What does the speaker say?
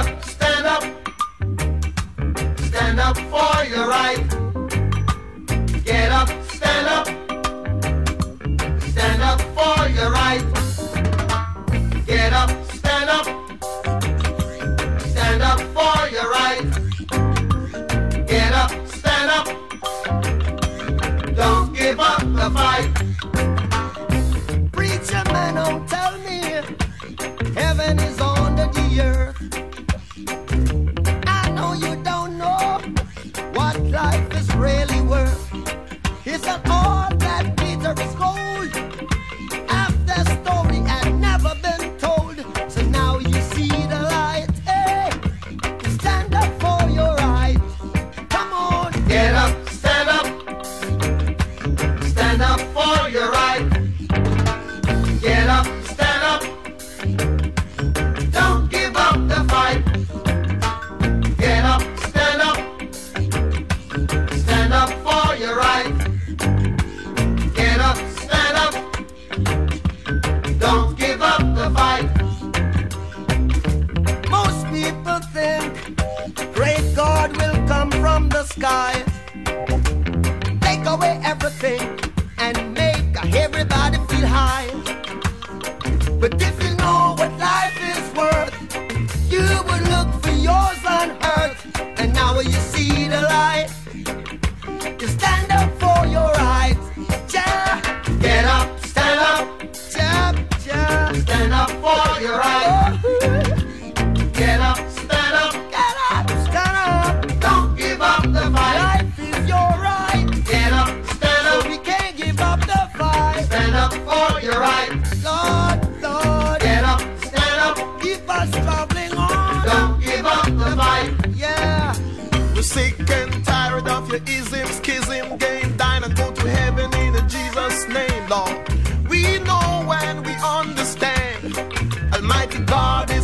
up, stand up, stand up for your right. Get up, stand up, stand up for your right. Get up, stand up, stand up for your right. Get up, stand up, don't give up the fight. sky. Take away everything and make everybody feel high. But if you know what life is worth, you would look for yours unhurt. And now you see the light. your isms, kism game, dine and go to heaven in Jesus' name, Lord. We know when we understand Almighty God is.